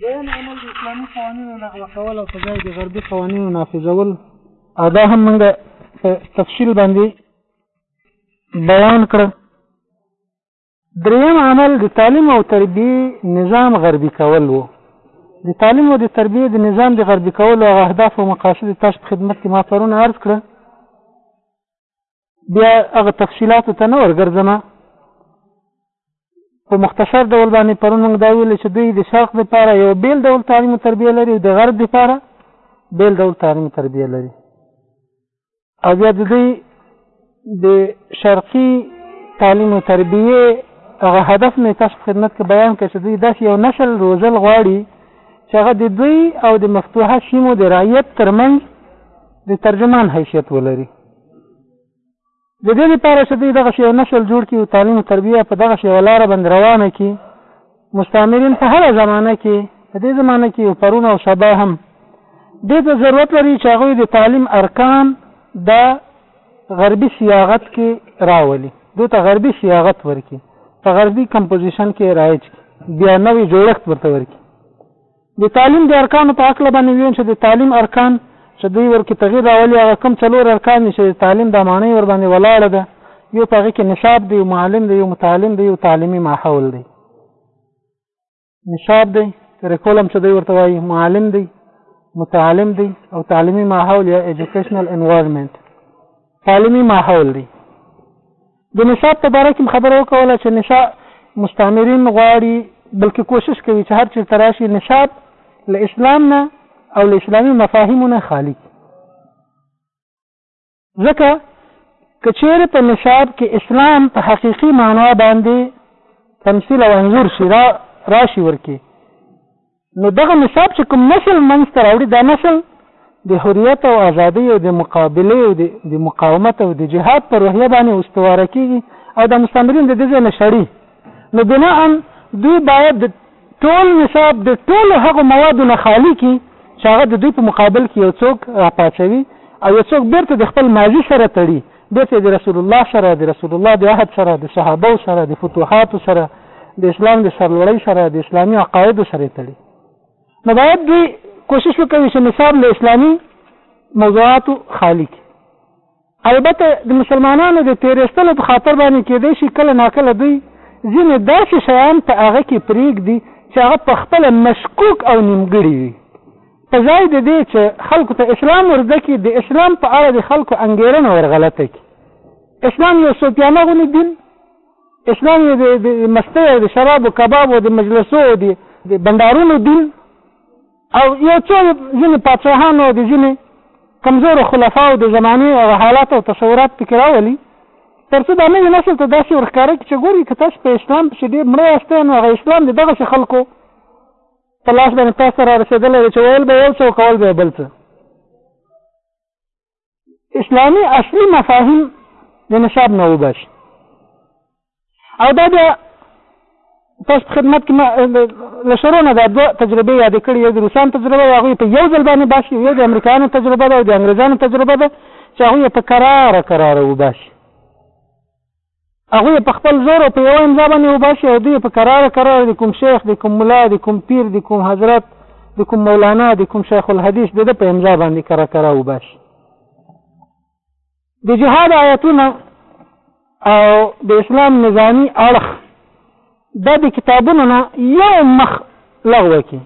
دویم عمل د اسلامي قوانینو لغوه کول او په ځای د غربي قوانینو نافذول او دا هم موږ په تفصیل باندې بیان کړ دریم عمل د تعلیم او تربیه نظام غربي کول وو د تعلیم او د تربیه د نظام د غربي کولو او اهداف او مقاصد تاسو په خدمت کې ما پرون عرض کړ بیا هغه تفصیلاتو ته نه ورګرځم په مختصر ډول باندې پرون موږ دا ویل چې دوی د شرق لپاره یو بیل ډول تعلیم او تربیه لري او د غرب لپاره بیل ډول تعلیم او تربیه لري او بیا د دوی د شرقي تعلیم او تربیه هغه هدف مې تاسو خدمت کې بیان کړ چې دوی داسې یو نسل روزل غواړي چې هغه د دوی او د مفتوحه سیمو د رعیت ترمنځ د ترجمان حیثیت ولري د دې لپاره چې دوی دغسې یو نسل جوړ کړي او تعلیم او تربیه په دغسې یوه لاره باندې روانه کړي مستعمرین په هره زمانه کې په دې زمانه کې او پرون او سبا هم دې ته ضرورت لري چې هغوی د تعلیم ارکان د غربي سیاغت کې راولي دوی ته غربي سیاغت ورکړي په غربي کمپوزیشن کې رایج بیا نوې جوړښت ورته ورکړي د تعلیم د ارکانو په هکله به مې ویل چې د تعلیم ارکان چې دوی ورکې تغیر راولي هغه کوم څلور ارکان دي چې د تعلیم دا معنی ورباندې ولاړه ده یو په هغه کې نصاب دی یو معلم دی یو متعلم دی یو تعلیمي ماحول دی نصاب دی کریکولم چې دوی ورته وایي معلم دی متعلم دی او تعلیمي ماحول یا ایجوکیشنل انوایرمنټ تعلیمي ماحول دی د نصاب په باره کې خبره وکوله چې نصاب مستعمرین غواړي بلکې کوشش کوي چې هر چیرته راشي نصاب له اسلام نه او له اسلامي مفاهیمو نه خالی ځکه کچیر په نصاب کې اسلام په حقيقي معنا باندې تمثيل او انظور شي را راشي ورکی نو دغه نصاب چې کوم نسل منځ ته راوړي دا نسل د حریت او ازادۍ او د مقابلې او د مقاومت او د جهاد پر روحیه باندې استواره کیږي او د مستمرین د دې نه شړي نو بناء دوی باید ټول نصاب د ټول هغه موادو نه خالی کی چې هغه د دوی په مقابل کې یو څوک راپاڅوي او یو څوک بیرته د خپل ماضي سره تړي بیرته د رسول الله سره، د رسول الله د عهد سره، د صحابه و سره، د فتوحاتو سره، د اسلام د سرلوړۍ سره، د اسلامي عقایدو سره تړي. نو باید دوی کوشش وکوي چې نصاب له اسلامي موضوعاتو خالي کړي. البته د مسلمانانو د تېرېستلو په خاطر باندې کېدای شي کله ناکله دوی ځینې داسې شیان په هغه کې پرېږدي چې هغه په خپله مشکوک او نیمګړي وي. په ځای د دې چې خلکو ته اسلام ورزده کړي د اسلام په اړه د خلکو انګېرنه ورغلطه کړي اسلام یو صوفیانه غونې دین اسلام یو د مستۍ او د شرابو کبابو د مجلسو او د بندارونو دین او یو څو ځینې پاچاهان او د ځینې کمزورو خلفاو د زمانې او حالات او تصورات پکې راولي تر څو دا نوي نسل ته داسې ورښکاره کړي چې ګوري که تاسو په اسلام پسې ډېر مړه یاست نو هغه اسلام د دغسې خلکو په لاس باندې تاسو ته رارسېدلی دی چې ویل به یو څه او کول به یې بل څه اسلامي اصلي مفاهیم د نصاب نه وباسي او دا بیا تاسو په خدمت کې له شروع نه دا دوه تجربې یادې کړې یو د روسان تجربه ده هغوی په یو ځل باندې باسي یو د امریکایانو تجربه ده او د انګریزانو تجربه ده چې هغوی یې په کراره کراره وباسي هغوی یې په خپل زور او په یوه امضا باندې وباسي او دوی یې په کراره کراره د کوم شیخ، د کوم ملا، د کوم پیر، د کوم حضرت، د کوم مولانا، د کوم شیخ الحدیث د ده په امضا باندې کرا کرا وباسي. د جهاد آیتونه او د اسلام نظامی اړخ دا د کتابونو نه یو مخ لغوه کی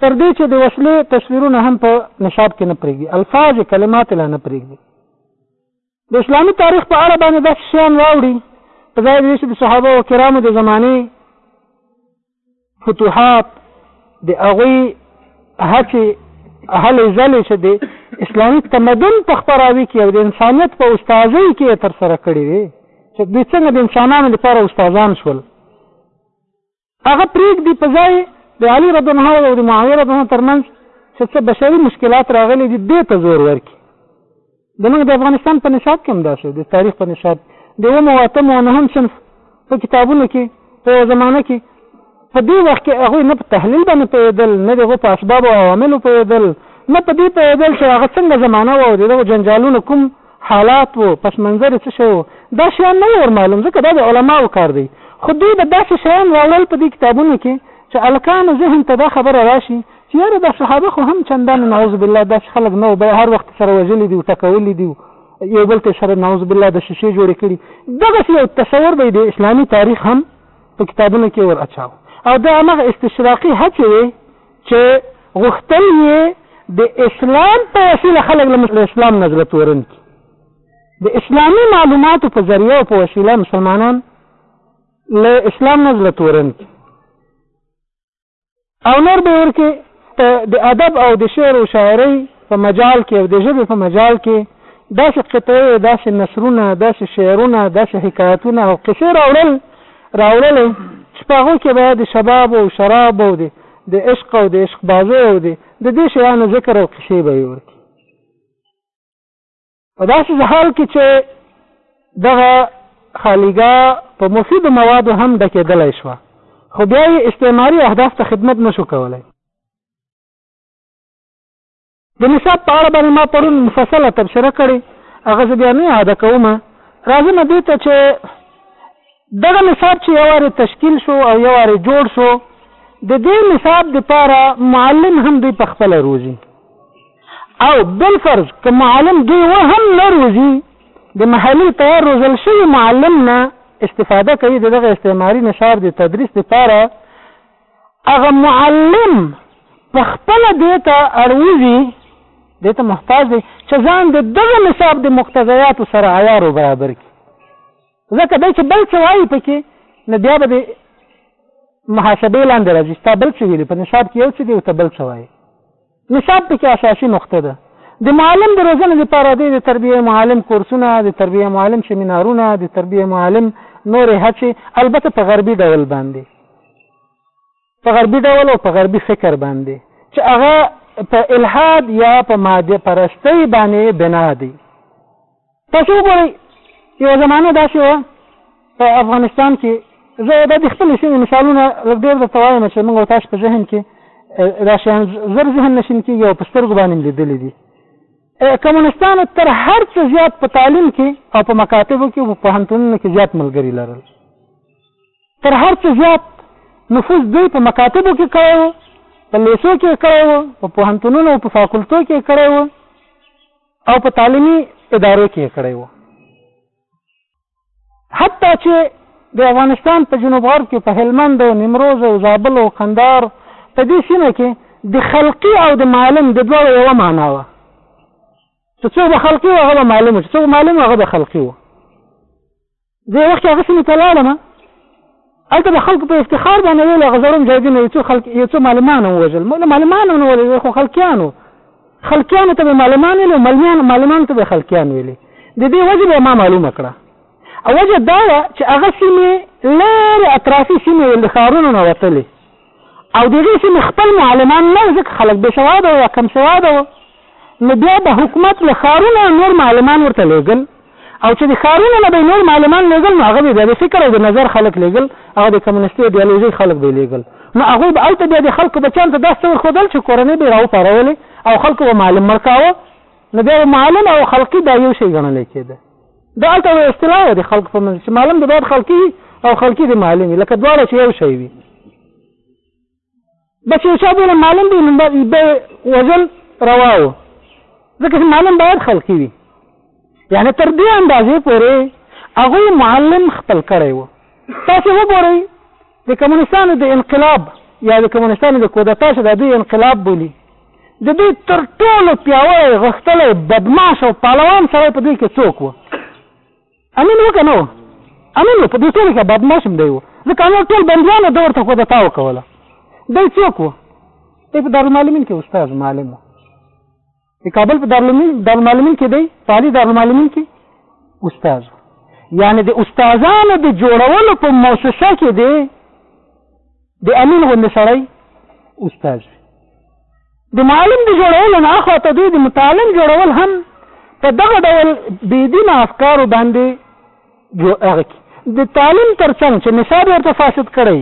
تر دې چې د وسلې تصویرونه هم په نشاب کې نه پرېږدي الفاظ کلمات لا نه پرېږدي د اسلامي تاریخ په اړه باندې داسې شیان راوړي په ځای دې چې د صحابه او کرامو د زمانې فتوحات د هغوی هڅې هلې ځلې چې د اسلامي تمدن په خپراوي کې او د انسانیت په استاذۍ کې تر سره کړې وي چې دوی څنګه د انسانانو لپاره استادان شول هغه پرېږدي په ځای د علي رضی الله عنه او د معاویه رضی الله عنه ترمنځ چې څه بشري مشکلات راغلي دي دې ته زور ورکړي زموږ د افغانستان په نصاب کې هم داسې د تاریخ په نصاب د اومو اتمو او نهم صنف په کتابونو کې په یوه زمانه کې په دې وخت کې هغوی نه په تحلیل باندې پوهېدل نه د هغو په اسبابو او عواملو پوهېدل نه په دې پوهېدل چې هغه څنګه زمانه وه او د دغو جنجالونو کوم حالات وو، پس منظر یې څه شی وو، دا شیان نه وو ور معلوم، ځکه دا د علماوو کار دی، خو دوی به داسې شیان راوړل په دې کتابونو کې چې هلکانو ذهن ته دا خبره راشي چې یاره دا صحابه خو هم چندانې نعوذ بالله داسې خلک نه وو، بیا هر وخت سره وژلي دي او ټکولي دي او یو بل ته یې سره نعوذ بالله د شیشې جوړې کړي، دغسې یو تصور به یې د اسلامي تاریخ هم په کتابونو کې ور اچاوه او دا همغه استشراقي هڅې وې چې غوښتل یې د اسلام په وسیله خلک له اسلام نه زړه تورن کړي د اسلامي معلوماتو په ذریعه او په وسیله مسلمانان له اسلام نه زړه تورن کړي او نور به ورکې د ادب او د شعر او شاعرۍ په مجال کې او د ژبې په مجال کې داسې قطعې داسې نثرونه داسې شعرونه داسې حکایتونه او قصې راوړل راوړل چې په هغو کې به د شباب او شراب او د د عشق او د عشق بازو او دی د دې شیانو ذکر او قصې به ورکی په داسې حال کې چې دغه خالیګاه په مفید موادو هم ډکېدلی شوه خو بیا یې استعماري اهداف ته خدمت نشو کولای د نصاب په اړه باندې ما پرون مفصله تبصره کړې هغه زه بیا نه یاده کوم راځم دې ته چې دغه نصاب چې یوارې تشکیل شو او یوارې جوړ شو د دې نصاب د پاره معلم هم دوی په خپل روزي او بل فرض که معلم دوی و هم نه روزي د محلي تیار روزل شوی معلم نه استفاده کوي دغه استعماري نصاب د تدریس لپاره هغه معلم په خپل دیته اړوزی دیته محتاج دی چې ځان د دغه نصاب د مقتضیاتو سره عیار او برابر کی ځکه دی چې بل څه وایي پکې نو بیا به د محاسبې لاندې راځي ستا بل څه ویلي په نصاب کې یو څه دی او ته بل څه وایي نصاب پکې اساسي نقطه ده. د معلم د روزنې لپاره دی د تربیه معلم کورسونه، د تربیه معلم سیمینارونه، د تربیه معلم نورې هڅې البته په غربي ډول باندې په غربي ډول او په غربي فکر باندې چې هغه په الحاد یا په ماده پرستۍ باندې بنا دی. تاسو وګورئ یوه زمانه داسې وه په افغانستان کې زه دا د خپلې سیمې مثالونه لږ ډېر درته وایم چې موږ تاسو په ذهن کې دا شیان زر ذهن نشین کېږي او په سترګو باندې مې لیدلي دي کمونستانو تر هر څه زیات په تعلیم کې او په مکاتبو کې او پوهنتونونو کې زیات ملګري لرل تر هر څه زیات نفوذ دوی په مکاتبو کې کړی و په لیسو کې کړی و په پوهنتونونو او په فاکولتو کې کړی و او په تعلیمي ادارو کې یې کړی و حتی چې د افغانستان په جنوب غرب کې په هلمند او نیمروز او زابل او قندار په دې سیمه کې د خلقي او د معلم د دواړو یوه معنا وه چې څوک به خلقي و هغه به معلم و چې څوک معلم هغه به خلقي و زه وخت هغه سیمې ته لاړم هلته د خلکو په افتخار باندې ویل هغه زړو مجاهدینو یو څو خلک یو څو معلمان ووژل موږ معلمان نه ووژل خو خلکیانو خلکیانو ته به معلمان ویل ملمیان معلمان ته به خلکیان ویل د دې وجه به ما معلومه کړه او وجه دا چې هغه سیمې لرې اطرافي سیمې ول ښارونو نه وتلې او ددې سیمې خپل معلمان نه وو ځکه خلک بې سواده وو یا کم سواده وو نو بیا به حکومت له ښارونو نور معلمان ورته لېږل او چې د ښارونو نه به یې نور معلمان لېږل نو هغه به بیا د فکر او د نظر خلک لېږل هغه د کمونستي ایډیالوژۍ خلک به یې لېږل نو هغوی به هلته بیا د خلکو بچیان ته داسې ورښودل چې کورنۍ به یې راوپارولې او خلکو به معلم مړ کاوه نو بیا به معلم او خلقي دا یو شی ګڼلی کېده دالته یو اصطلاح ده د خلکو په منځ چې معلم د بعد خلکي وي او خلکي د معلم وي لکه دواړه چې یو شی وي بس یو چا بوله معلم دی نو به وزن روا و ځکه چې معلم باید خلکي وي یعنې تر دې اندازې پورې هغوی معلم خپل کړی و تاسو وګورئ د کمونستانو د انقلاب یا د کمونستانو د کودتا چې د دوی انقلاب بولي د دوی تر ټولو پیاوړی غښتلی بدماش او پهلوان سړی په دوی کې څوک و امین و که نه و امین و په دوی ټولو کې بدماش هم دی و ځکه امیر ټول بندیانو ده ورته کودتا وکوله دی څوک و دی په دارالمعلمین کې استاد معلم و د کابل په دارالمعلمین کې دی په عالي دارالمعلمین کې استاد یعنی د استادانو د جوړولو په موسسه کې دی د امین غوندې سړی استاد د معلم د جوړولو نه اخوا ته دوی د متعلم جوړول هم په دغه ډول بېدینه افکارو باندې جو هغه کې د تعلیم ترڅنګ چې نصاب ورته فاسد کړی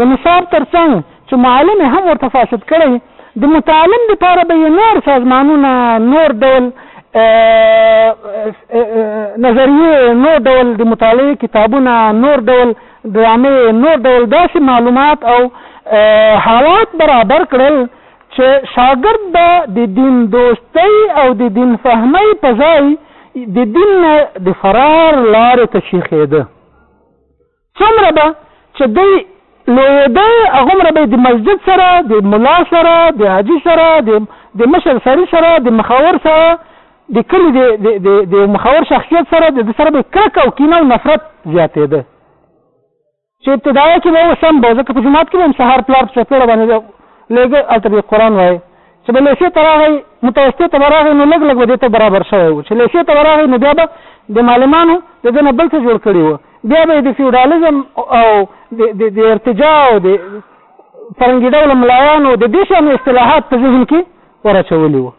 د نصاب ترڅنګ چې معلم هم ورته فاسد کړی د متعلم لپاره به یې نور سازمانونه نور ډول نظریه نور ډول د مطالعه کتابونه نور ډول ډرامې نور ډول داسې معلومات او حالات برابر کړل چې شاګرد به د دین دوستۍ او د دین فهمۍ په ځای د دین نه د فرار لارې ته چیخېده څومره به چې دی لویده هغومره به د مسجد سره د ملا سره د حاجي سره د مشر سړي سره د مخور سره د کلي د مخور شخصیت سره د سره به کرکه او کینه او نفرت زیاتېده چې ابتدایه کې به وسم به ځکه په جماعت کې به هم سهار پلار په چپېړه باندې لږ هلته به قرآن وایي چې به لیسې ته راغی متوسطې ته به راغی نو لږ لږ به دې ته برابر شوی و چې لیسې ته به راغی نو بیا به د معلمانو د ده نه بل څه جوړ کړي وو بیا به یې د فیوډالیزم او د ارتجا او د فرنګي ډوله ملایانو د دې شانو اصطلاحات په ذهن کې ورچولي وو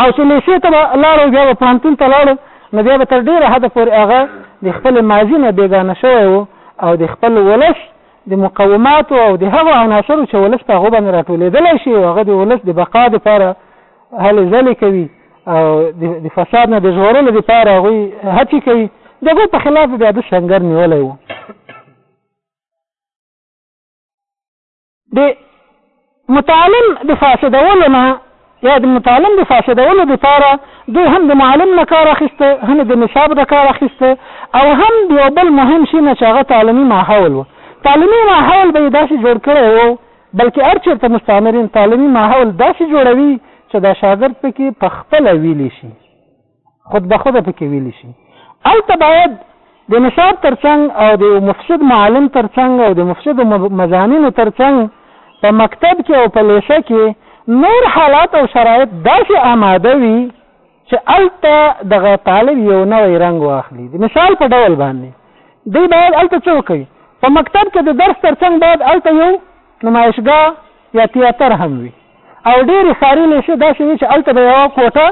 او چې لېسې ته به لاړ او بیا به پوهنتون ته لاړ، نو بیا به تر ډېره حده پورې هغه د خپلې ماضي نه بېګانه شوی و او د خپل ولس د مقوماتو او د هغو عناصرو چې ولس په هغو باندې راټولېدلی شي او هغه د ولس د بقا دپاره هلې ځلې کوي او د فساد نه د ژغورلو دپاره هغوی هڅې کوي د هغو په خلاف بیا د سنګر نیولی و د متعلم د فاسدولو نه یا د متعلم د فاسدولو لپاره دوی هم د معلم نه کار اخیسته هم د نصاب نه کار اخیسته او هم د یو بل مهم شي نه چې هغه تعلیمي ماحول و تعلیمي ماحول به یې داسې جوړ کړی و بلکې هر چېرته مستعمرین تعلیمي ماحول داسې جوړوي چې دا شاګرد پکې په خپله ویلی شي خود به خود پکې ویل شي البته باید د نصاب ترڅنګ او د مفسد معلم ترڅنګ او د مفسد مزامینو ترڅنګ په مکتب کې او په لیسه کې نور حالات او شرایط داسې آماده وي چې الته دغه طالب یو نوی رنګ واخلي د مثال په ډول باندې دی باید الته څه وکړي په مکتب کې د درس ترڅنګ باید الته یو نمایشګاه یا تیاتر هم وي او ډېرې ساري لیسې داسې وي چې الته به یوه کوټه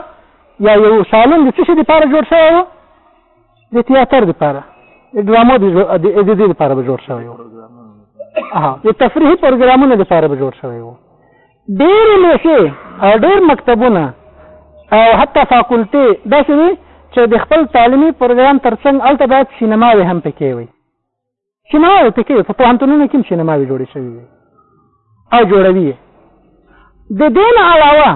یا یو سالون د څه شي لپاره جوړ شوی و د تیاتر لپاره د ډرامو د دې لپاره به جوړ شوی و د تفریحي پروګرامونو لپاره به جوړ شوی و ډېرې لوښې او ډېر مکتبونه او حتی فاکولټې داسې وي چې د خپل تعلیمي پروګرام ترڅنګ هلته باید سینماوې هم پکې وي سینماوې پکې وي په پوهنتونونو کې هم سینماوې جوړې شوي وي او جوړوي یې د دې نه علاوه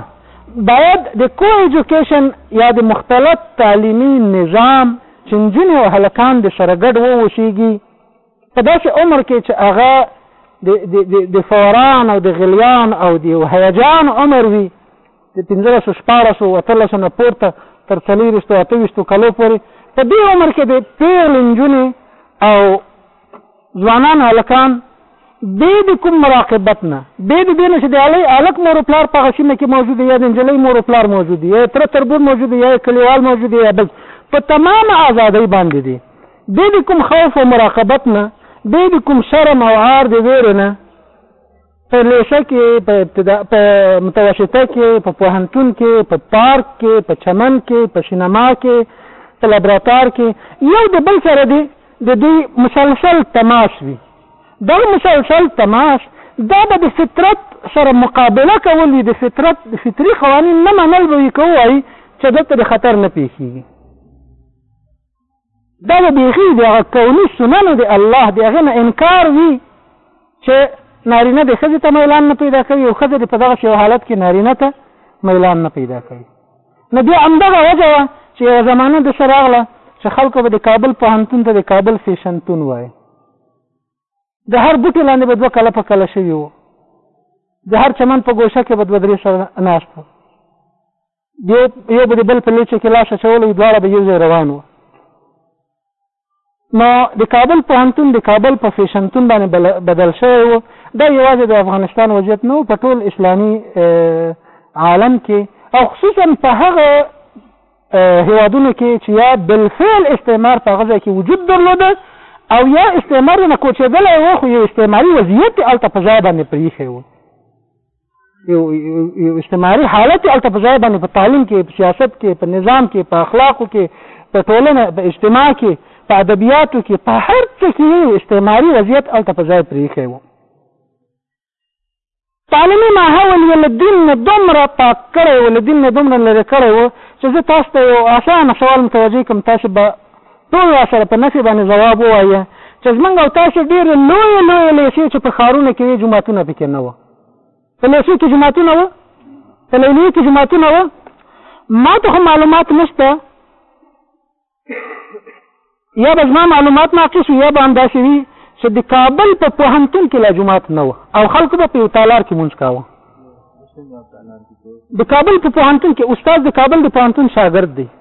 باید د کو ایجوکیشن یا د مختلط تعلیمي نظام چې نجونې او هلکان د سره ګډ واوسېږي په داسې عمر کې چې هغه د فوران او د غلیان او د هیجان عمر وي د پنځلسو شپاړسو اتلسو نه پورته تر څلوېښتو اته ویشتو کلو پورې په دې عمر کې د پیغلې نجونې او ځوانان هلکان بې د کوم مراقبت نه بې د دې نه چې د هلۍ هلک مور پلار په هغه سیمه کې موجود یا د نجلۍ مور پلار موجود یا تره تربور موجود یا کلیوال موجود یا بل په تمام ازادۍ باندې دي بې د کوم خوف او مراقبت نه بې د کوم شرم او عار د ویرې نه په لېسه کې، په ابتدا، په متوسطه کې، په پوهنتون کې، په پارک کې، په چمن کې، په سینما کې، په لابراتوار کې یو د بل سره دې د دوی مسلسل تماس وي. دا مسلسل تماس دا به د فطرت سره مقابله کول وي، د فطرت فطري قوانین نه منل به وي که ووایي چې دلته د خطر نه پېښېږي. دا به بیخي د هغه کوني سننو د الله د هغې نه انکار وي چې نارینه د ښځې ته میلان نه پیدا کوي او ښځه د په دغه یو حالت کې نارینه ته میلان نه پیدا کوي نو بیا همدغه وجه وه چې یوه زمانه د سره راغله چې خلکو به د کابل پوهنتون ته د کابل فیشنتون وایي د هر بوټي لاندې به دوه کله په کله شوي وو د هر چمن په ګوشه کې به دوه درې سره ناست وو یو یو به د بل په لیچه کې لاس اچولو دواړه به یو ځای روان وو نو د کابل پوهنتون د کابل په فیشنتون باندې بدل شوی وو دا یوازې د افغانستان وضعیت نه په ټول اسلامي عالم کې او خصوصا په هغه هیوادونو کې چې یا بالفعل استعمار په غزه کې وجود درلوده او یا استعمار نه کوچېدلی و خو یو استعماري وضعیت هلته په ځای باندې پرېښی و یو یو استعماري حالت الته په ځای باندې په تعلیم کې په سیاست کې په نظام کې په اخلاقو کې په ټولنه په اجتماع کې په ادبیاتو کې په هر څه کې استعماري وضعیت الته په ځای پریښی وو تعلیمي ماحول یې له دین نه دومره پاک کړی و له دین نه دومره لرې کړی و چې زه تاسو ته یو اسانه سوال متوجه کوم تاسو به ټول را سره په نفي باندې ځواب ووایه چې زمونږ او تاسو ډېرې لویې لویې لیسې چې په ښارونو کې وې جوماتونه پکې نه وه په لېسې کې جماعتونه وه په لیلیه کې جماعتونه وه ما ته خو معلومات نشته یا به زما معلومات ناقص وي یا به همداسې وي چې د کابل په پوهنتون کې لا جماعت نه وه او خلکو به په یو تالار کې مونځ کاوه د کابل په پوهنتون کې استاد د کابل د پوهنتون شاګرد دی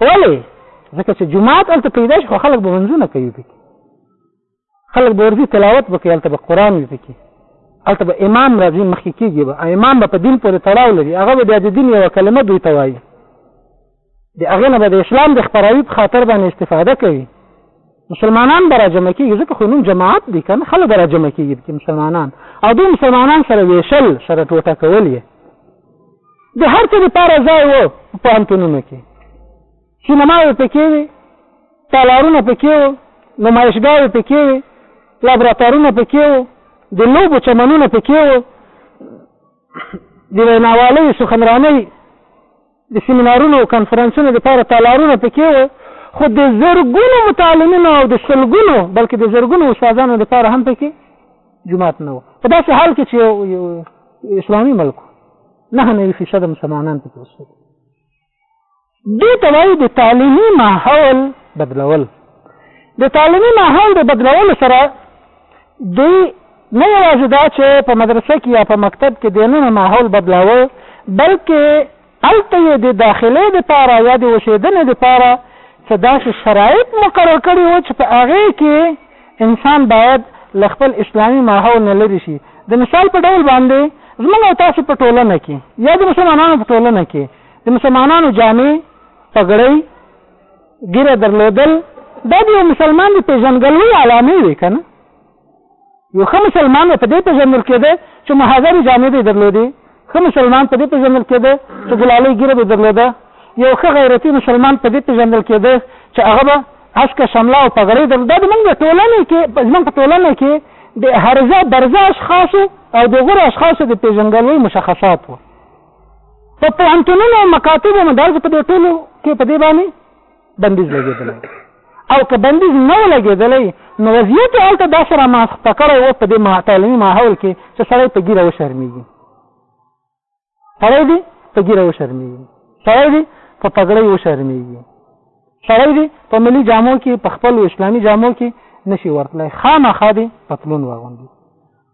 ولې ځکه چې جماعت هلته پیدا شي خو خلک به منځونه کوي پکې خلک به ورځي تلاوت به کوي هلته به قرآن وي پکې هلته به امام راځي مخکې کېږي به امام به په دین پورې تړاو لري هغه به بیا د دین یوه کلمه دوی ته وایي د هغې نه به د اسلام د خپراوي په خاطر باندې استفاده کوي مسلمانان به راجمع کېږي ځکه خو نوم جماعت دی که نه خلک به راجمع کېږي پکې مسلمانان او دوی مسلمانان سره وېشل سره ټوټه کول یې د هر څه لپاره ځای و په پوهنتونونو کې سینماوې پکې وې تالارونه پکې وو نمایشګاوې پکې وې لابراتوارونه پکې وو د لوبو چمنونه پکې وو د ویناوالۍ سخنرانۍ د سیمینارونو او کنفرانسونو لپاره تالارونه په کې و، خو د زرګونو متعلمینو او د سلګونو بلکې د زرګونو استادانو لپاره هم په کې جماعت نه و. په داسې حال کې چې اسلامي ملک نه نوي فیصد مسلمانان پکې اوسېدل. دې ته وایي د تعلیمي ماحول بدلول د تعلیمي ماحول د بدلولو سره دوی نه یوازې دا چې په مدرسه کې یا په مکتب کې دننه ماحول بدلاوه، بلکې هلته یې د داخلې لپاره یا د اوسېدنې لپاره څه داسې شرایط مقرر کړي وو چې په هغې کې انسان باید له خپل اسلامي ماحول نه لرې شي. د مثال په ډول باندې زموږ او تاسو په ټولنه کې یا د مسلمانانو په ټولنه کې د مسلمانانو جامې، پګړۍ، ږیره درلودل دا د یو مسلمان د پېژندګلوۍ علامې وې که نه؟ یو ښه مسلمان به په دې پېژندل کېده چې مهاجرې جامې به یې درلودې، ښه مسلمان په دې پېژندل کېده چې ګلالۍ ږیره به یې درلوده، یو ښه غیرتي مسلمان په دې پېژندل کېده چې هغه به هسکه شمله او پګړۍ درلوده. دا زموږ د ټولنې کې زموږ په ټولنه کې د هرزه برزه اشخاصو او د غوره اشخاصو د پېژندګلوۍ مشخصات وو. په پوهنتونونو او مکاتبو مدارسو په دې ټولو کې په دې باندې بندیز لګېدلی او که بندیز نه و لګېدلی نو وضعیت یې هلته داسې رامنځته کړی و په دې تعلیمي ماحول کې چې سړی په ګیره وشرمېږي سړی دی په ګیره وشرمېږي سړی دی په پګړۍ وشرمېږي سړی دی په ملي جامو کې په خپلو اسلامي جامو کې نشي ورتلی خامخا دی پتلون واغوندي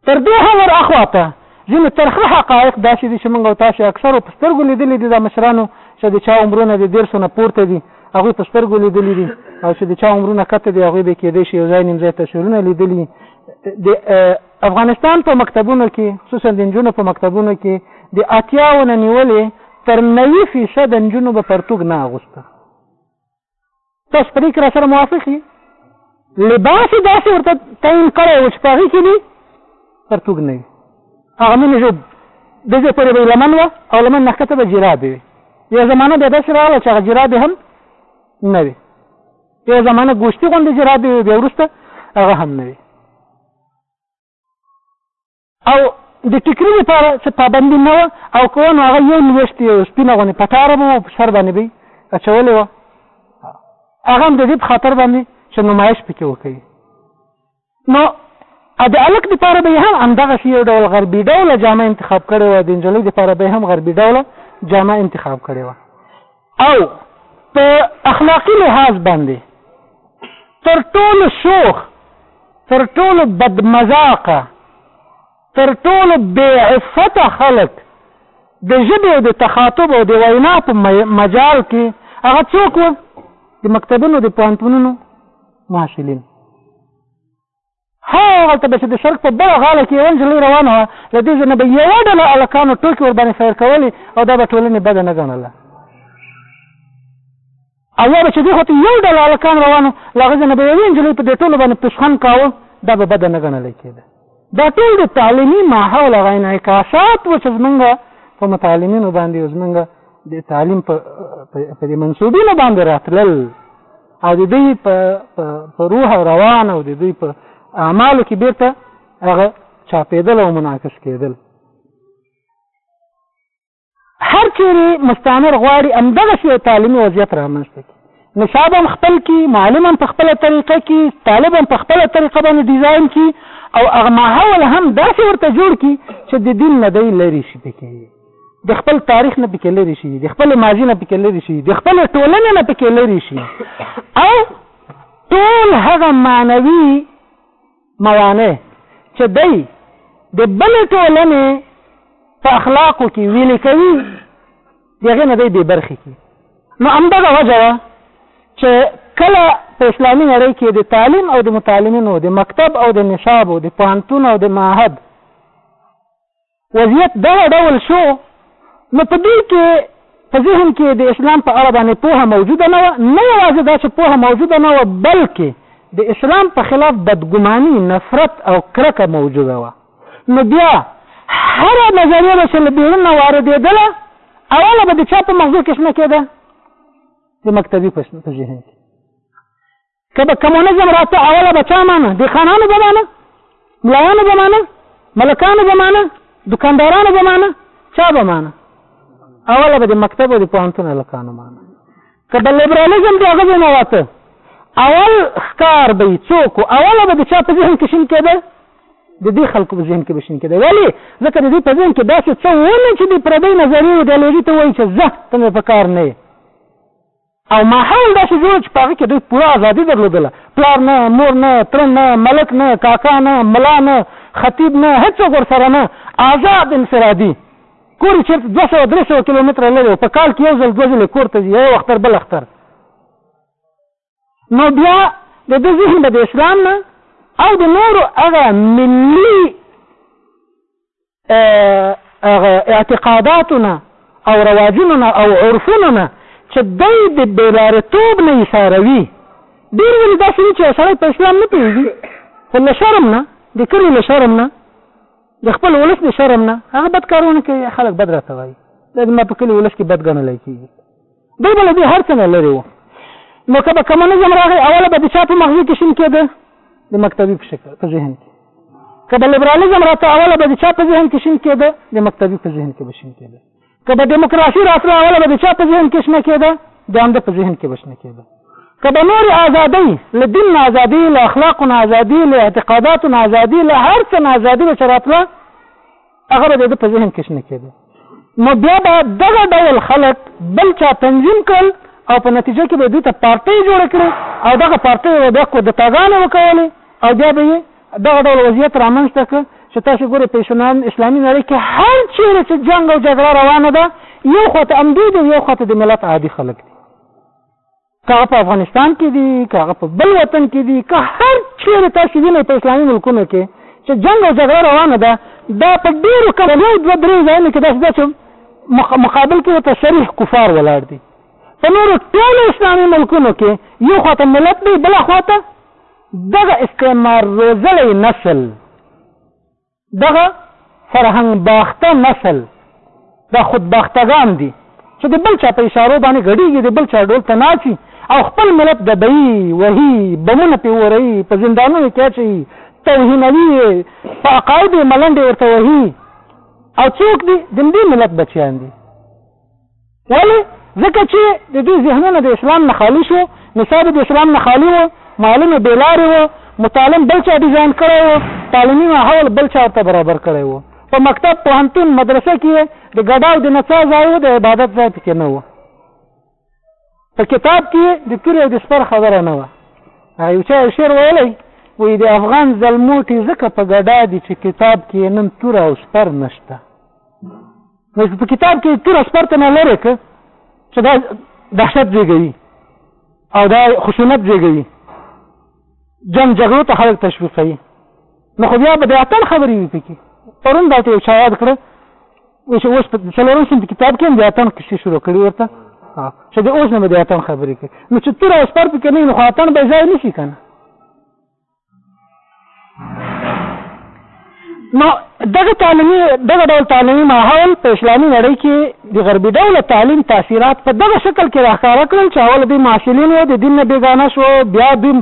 تر دې هم ور اخوا ته ځینې ترخه حقایق داسې دي چې موږ او تاسې اکثرو په سترګو لیدلي دي، دا مشرانو چې د چا عمرونه د دېرشو نه پورته دي، هغوی په سترګو لیدلي دي او چې د چا عمرونه کښته دي، هغوی به کېدای شي یو ځای نیم ځای تصویرونه لیدلي د افغانستان په مکتبونو کې خصوصا د نجونو په مکتبونو کې د اتیاو نه نیولې تر نوي فیصده نجونو به پرتوګ نه اغوسته. تاسو په دې کې را سره موافق یې لباس یې داسې ورته تعین کړی و چې په هغې کې دې پرتوګ نه وي هغه مینې ژوب د دې پورې به لمن وه او لمن نه ښکته به جرابې وي یو زمانه بیا داسې راغله چې هغه جرابې هم نه وي یو زمانه ګوشتي غوندې جرابې وي بیا وروسته هغه هم نه وي او د ټیکري لپاره څه پابندي نه وه او که وه نو هغه یو لوېشت یو سپینه غوندې پټاره به وه په سر باندې به یې اچولې وه هغه هم د دې په خاطر باندې چې نمایش پکې وکوي نو د هلک دپاره به یې هم همدغسې یو ډول غربي ډوله جامه انتخاب کړې وه د نجلۍ دپاره به یې هم غربي ډوله جامه انتخاب کړې وه او په اخلاقي لحاظ باندې تر ټولو شوخ تر ټولو بدمذاقه تر ټولو بې عفته خلک د ژبې او د تخاطب او د وینا په مجال کې هغه څوک وو د مکتبونو د پوهنتونونو محصلین هاغلته به چې د سړک په بله غاړه کې یوه نجلۍ روانه وه، له دې ځای نه به یوه ډله هلکانو ټوکې ورباندې فیر کولې او دا به ټولنې بده نه ګڼله. او یا به چې دې خوا ته یو ډله هلکان روانو له هغه ځای نه به یوې نجلۍ په دې ټولو باندې پسخند کاوه دا به بده نه ګڼلی کېده دا ټول د تعلیمي ماحول هغه انعکاسات و چې زمونږ په متعلمینو باندې زمونږ د تعلیم په دې منصوبینو باندې راتلل او د دوی په په روح او روان او د دوی په اعمالو کې بیرته هغه چاپېدل او منعکس کېدل هر چیرې مستعمر غواړي همدغسې یو تعلیمي وضعیت رامنځته کړي نصاب هم خپل کی معلم هم په خپله طریقه کی طالب هم په خپله طریقه باندې ډیزاین کی او هغه ماحول هم داسې ورته جوړ کی چې د دین نه دی لرې شي پکې د خپل تاریخ نه پکې لري شي د خپل ماضي نه پکې لري شي د خپل ټولنې نه پکې لري شي او ټول هغه معنوي موانع چې دی د بل ټولنې په اخلاقو کې ویل کوي دغه نه دی به برخه کی نو همدغه وجه چې کله په اسلامي نړۍ کې د تعلیم او د متعلمینو د مکتب او د نصاب او د پوهنتون او د معهد وضعیت دغه ډول شو نو په دوی کې په ذهن کې د اسلام په اړه باندې پوهه موجوده نه وه نه یوازې دا چې پوهه موجوده نه وه بلکې د اسلام په خلاف بدګماني نفرت او کرکه موجوده وه نو بیا هره نظریه به چې له بیرونه واردېدله اوله به د چا په مغزو کې شنه کېده د مکتبي په ذهن کې که به کمونیزم راته اوله به چا مانه دیخانانو به مانه ملایانو به مانه ملکانو به مانه دکاندارانو به مانه چا به مانه اوله به د مکتب او د پوهنتون هلکانو مانه که به لیبرالیزم د هغه نه راته اول ښکار به یې څوک اوله به د چا په ذهن کې شین کېده د دې خلکو په ذهن کې به شین کېده ولې ځکه د دې په ذهن کې داسې څه ونه چې د پردۍ نظریې ایډیالوژي ته وایي چې زه ته مې په کار نه یې او ماحول داسې جوړ چې په هغه کې دوی پوره ازادي درلودله، پلار نه، مور نه، تره نه، ملک نه، کاکا نه، ملا نه، خطیب نه، هېڅوک ورسره نه، ازاد انفرادي کور یې چېرته دوه سوه درې سوه کیلومتره لرې و، په کال کې یو ځل دوه ځلې کور ته ځي، یو اختر بل اختر، نو بیا د ده ذهن به د اسلام نه او د نورو هغه ملي هغه اعتقاداتو نه او رواجونو نه او عرفونو نه چې دی د بېلارېتوب نه ایساروي ډېر ولې داسې وي چې یو سړی په اسلام نه پوهېږي خو له شرم نه د کلي له شرم نه د خپل ولس د شرم نه هغه بد کارونه کوي خلک بد راته وایي دا زما په کلي ولس کې بد ګڼلی کېږي دی به له دې هر څه نه لرې و، نو که به کمونیزم راغی اوله به د چا په مغزو کې شین کېده؟ د مکتبي په شکل په ذهن کې. که به لیبرالیزم راته اوله به د چا په ذهن کې شین کېده؟ د مکتبي په ذهن کې به شین کېده. که به دیموکراسي راتله اوله به د چا په ذهن کې شنه کېده؟ د همده په ذهن کې به شنه کېده. که به نورې ازادۍ له دین نه ازادي له اخلاقو نه ازادي له اعتقاداتو نه ازادي له هر څه نه ازادي به چې راتله هغه به د ده په ذهن کې شنه کېده نو بیا به دغه ډول خلک بل چا تنظیم کړل او په نتیجه کې به دوی ته پارټۍ جوړه کړې او دغه پارټۍ به بیا کودتاګانې وکولې او بیا به یې دغه ډول وضعیت رامنځته کړ چې تاسو ګورئ په اسلامي نړۍ کې هر چیرې چې جنګ او جګړه روانه ده یو خواته همدوی دی یو خواته د ملت عادي خلک دي که هغه په افغانستان کې دي که هغه په بل وطن کې دي که هر چیرې تاسو وینئ په اسلامي ملکونو کې چې جنګ او جګړه روانه ده دا په ډیرو کمو یو دوه درې ځایونو کې داسې ده چې مقابل کې ورته صریح کفار ولاړ دي په نورو ټولو اسلامي ملکونو کې یو خواته ملت دی بله خواته دغه استعمار روزلی نسل دغه فرهنګ باخته نسل دا خودباختګان دي چې د بل چا په اشارو باندې ګډېږي، د بل چا ډول ته ناڅي او خپل ملت دبوي، وهي، بمونه پرې اوروي، په زندانونو کې اچوي، توهینوي یې، په عقایدو یې ملنډې ورته وهي او څوک دي؟ د همدې ملت بچیان دي. ولې؟ ځکه چې د دوی ذهنونه د اسلام نه خالي شو، نصاب یې د اسلام نه خالي و، معلم یې بې لارې و، متعلم بل چا ډیزاین کړی و، تعلیمي ماحول بل چا ورته برابر کړی و، په مکتب، پوهنتون، مدرسه کې یې د ګډا او د نڅا ځای و، د عبادت ځای پکې نه و. په کتاب کې د تورې او د سپر خبره نه وه. هغه یو چا شعر ویلی وایي د افغان زلموټي ځکه په ګډا دي چې کتاب کې نن توره او سپر نشته. نو په کتاب کې تور اسپر ته نه لرې که چې دا دهشت زېږوي او دا خشونت زېږوي جنګ جګړو ته خلک تشویقوي نو خو بیا به د اتل خبرې وي پکې پرون دا ته یو چا یاد کړه چې اوس په څلورم سم کتاب کې د اتن کشته شروع کړي ورته چې د اوس نه د اتن خبرې کوي نو چې تور اسپر پکې نه نو خاطر به ځای نشي کنه نو دغه تعلیمي دغه ډول تعلیمي ماحول په اسلامي نړۍ کې د غربي ډول تعلیم تاثیرات په دغه شکل کې راښکاره کړل چې اول دوی محصلین وو د دین نه بېګانه شو بیا دوی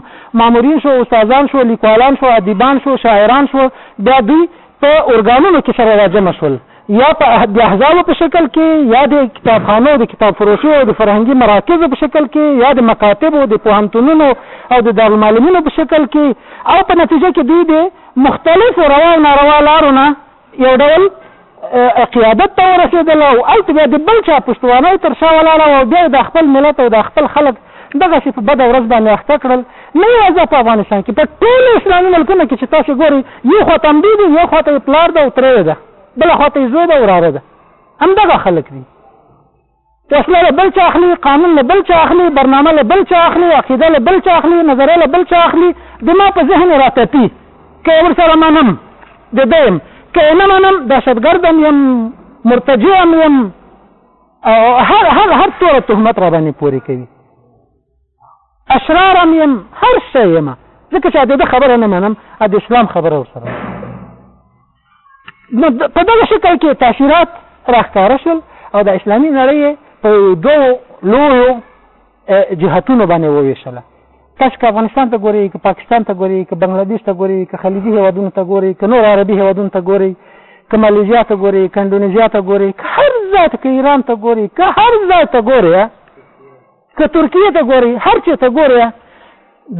مامورین شو استادان شو لیکوالان شو ادیبان شو شاعران شو بیا دوی په ارګانونو کې سره راجمع شول یا په د احزابو په شکل کې یا د کتابخانو د کتاب فروشو او د فرهنګي مراکزو په شکل کې یا د مکاتبو د پوهنتونونو او د دارالمعلمینو په شکل کې او په نتیجه کې دوی د مختلفو روا او ناروا لارو نه یو ډول قیادت ته ورسېدل او هلته بیا د بل چا پشتوانه یې تر شا ولاړه او بیا یې د خپل ملت او د خپل خلک دغسې په بده ورځ باندې اخته کړل، نه یوازې په افغانستان کې، په ټولو اسلامي ملکونو کې چې تاسې ګورئ، یو خوا تمبې دي، یو خوا ته یې پلار ده او تره یې ده، بله خوا ته یې زوی ده او وراره ده، همدغه خلک دي. وسله له بل چا اخلي، قانون له بل چا اخلي، برنامه له بل چا اخلي، عقیده له بل چا اخلي، نظریه له بل چا اخلي، دما په ذهن یې راتپي، که یې ورسره منم، د ده یم، که یې نه منم، دهشتګرد هم یم، مرتجع هم یم، او هر هر هر تور تهمت را باندې پوري کوي اشرارم يم هر څه يم ځکه چې د خبره نه منم د اسلام خبره ورسره نو په دغه شکل کې تاثیرات راښکاره شول او د اسلامي نړۍ په دوو لویو جهتونو باندې وویشله تاسو که افغانستان ته ګورئ که پاکستان ته ګورئ که بنگلاديش ته ګورئ که خلیجي هیوادونو ته ګورئ که نور عربي هیوادونو ته ګورئ که مالیزیا ته ګورئ که انډونیزیا ته ګورئ که هر ځای ته که ایران ته ګورئ که هر ځای ته ګورئ که ترکیه ته ګورئ هر چېرې ته ګورئ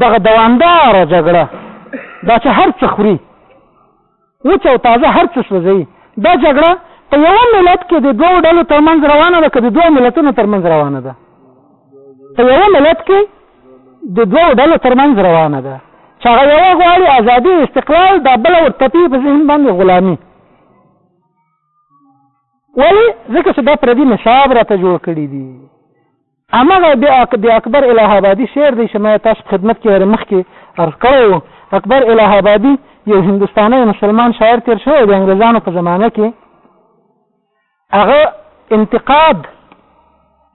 دغه دوامداره جګړه دا چې هر څه خوري وچ او تازه هر څه سوځوي. دا جګړه په یوه ملت کې د دوو ډلو تر منځ روانه ده که د دوو ملتونو تر منځ روانه ده؟ په یوه ملت کې د دوو ډلو تر منځ روانه ده چې هغه یوه غواړي ازادي استقلال دا بله ورتپي په ذهن باندې غلامي ولې ځکه چې دا پردي نصاب راته جوړ کړي دي هماغه د د اکبر الٰه آبادي شعر دی چې ما یې تاسو په خدمت کې ورې مخکې عرض کړی وو. اکبر الٰه آبادي یو هندوستانی مسلمان شاعر تېر شوی د انګرېزانو په زمانه کې هغه انتقاد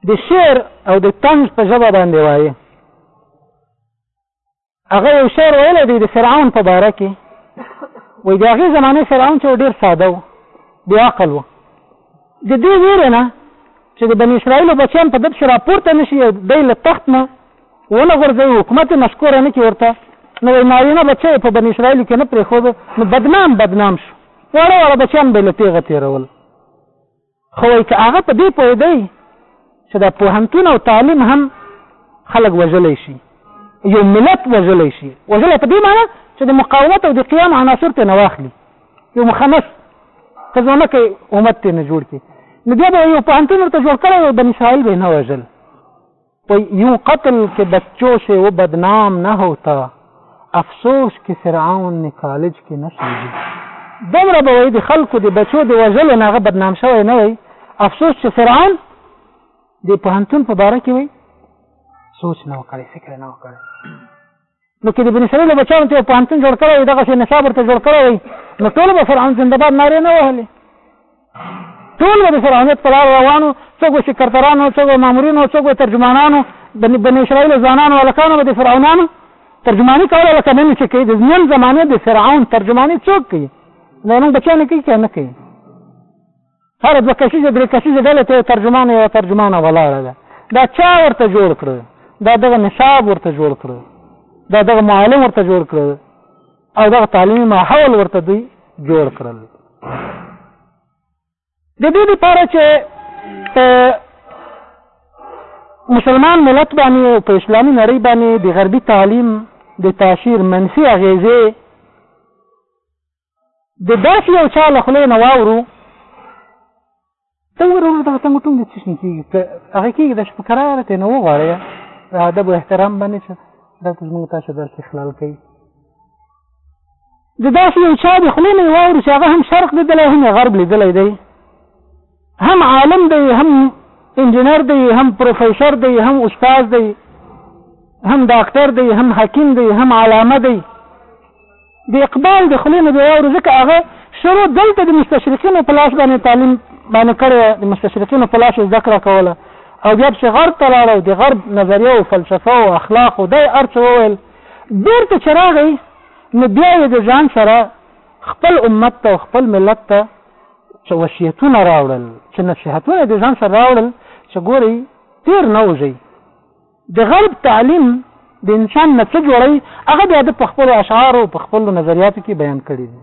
د شعر او د طنز په ژبه باندې وایي. هغه یو شعر ویلی دی د فرعون په باره کې وایي د هغې زمانې فرعون چې ډېر ساده و بې عقل و د دې ویرې نه چې د بني اسرائیلو بچیان په ده پسې راپورته نه شي او دی له تخت نه ونه غورځوي حکومت یې مشکوره نه کړي ورته نو وایي نارینه بچی په بني اسرائیلو کې نه پرېښود نو بدنام بدنام شو واړه واړه بچیان به یې له تېغه تېرول خو وایي که هغه په دې پوهېدی چې دا پوهنتون او تعلیم هم خلک وژلی شي یو ملت وژلی شي وژلی په دې معنی چې د مقاومت او د قیام عناصر ته نه واخلي یو مخنث ته ځونه کوي امت ته نه جوړ کړي نو بیا به یو پوهنتون ورته جوړ کړی او بن اسرائیل به نه وژل په یو قتل کې بچو سې و بدنام نه هوتا افسوس کې فرعون نه کالج کې نه سمجي دومره به وایي د خلکو د بچو د وژلو نه هغه بدنام شوی نه وي افسوس چې فرعون د پوهنتون په باره کې وي سوچ نه وکړي فکر نه وکړي نو که د بني اسرائیلو بچیانو ته یو پوهنتون جوړ کړی وي دغسې نصاب ورته جوړ کړی وي نو ټول به فرعون زندهباد نارې نه وهلې ټول به د فرعونیت په لار روانو څوک به سکرترانو څوک به مامورینو څوک به ترجمانانو بني اسرائیلو ځوانانو هلکانو به د فرعونانو ترجماني کوله لکه نن چې کوي د نن زمانې د فرعون ترجماني څوک کوي د نن بچیانو کوي که نه کوي هره دوه کسیزه درې کسیزه ډله ته یو ترجمان یو ترجمانه ولاړه ده دا چا ورته جوړ کړ دا دغه نصاب ورته جوړ کړ دا دغه معلم ورته جوړ کړ او دغه تعلیمي ماحول ورته دوی جوړ کړل د دې لپاره چې مسلمان ملت باندې او په اسلامي نړۍ باندې د غربي تعلیم د تاثیر منفي اغیزې د داسې یو چا له خولې نه واورو ته وګوره وروره دغه څنګه ټوم دې څه شي کېږي که هغه کېږي دا چې په کراره ترې نه وغواړی د ادب او احترام باندې چې دلته زموږ تاسو درس اخلال کوي د داسې یو چا د خولې نه یې واورو چې هغه هم شرق لیدلی هم یې غرب لیدلی دی هم عالم دی هم انجینر دی هم پروفیسور دی هم استاد دی هم ډاکټر دی هم حکیم دی هم علامه دی د اقبال د خلې نه بیا ورو ځکه هغه شروع دلته د مستشرقینو په لاس باندې تعلیم باندې کړی د مستشرقینو په لاس زده کړه کوله او بیا پسې غرب ته لاړ او د غرب نظریه او فلسفه او اخلاق او دی هر څه وویل بېرته چې راغی نو بیا یې د ځان سره خپل امت ته خپل ملت ته چې وصیتونه راوړل چې نصیحتونه د ځان سره راوړل چې ګوري تیر نه وځي د غرب تعلیم د انسان نه څه جوړي هغه بیا د خپل اشعار او خپل نظریاتو کې بیان کړي دي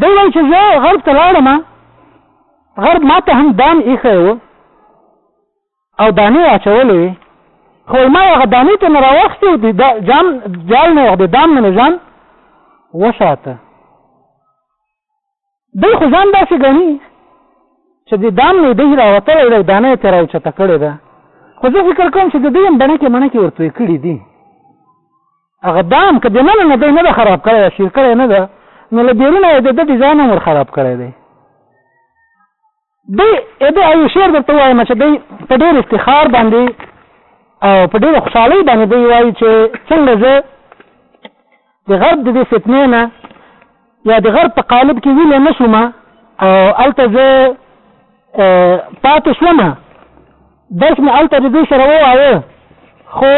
دی وایي چې زه غرب ته لاړم غرب ما ته هم دان ایښی و او دانې اچولې وې خو ما هغه دانې ته نه راوستې او د جام جال نه د دام نه ځان وساته دی خو ځان داسې ګڼي چې د دام نه دی راوتلی دی دانه یې ترې راوچته کړې ده خو زه فکر کوم چې د دوی هم بڼکې مڼکې ورتوی کړي دي هغه دام که دننه نه دی نه ده خراب کړی ده شیر کړی نه ده نو له بیرونه یې د ده ډیزاین هم ور خراب کړی دی دی اې به یو شعر درته وایم چې دی په ډېر افتخار باندې او په ډېر خوشحالۍ باندې دی وایي چې څنګه زه د غرب د دې فتنې نه یا د غرب په قالب کې ویلې نه شوم او هلته زه پاتې شوم درس مې هلته د دوی سره ووایه خو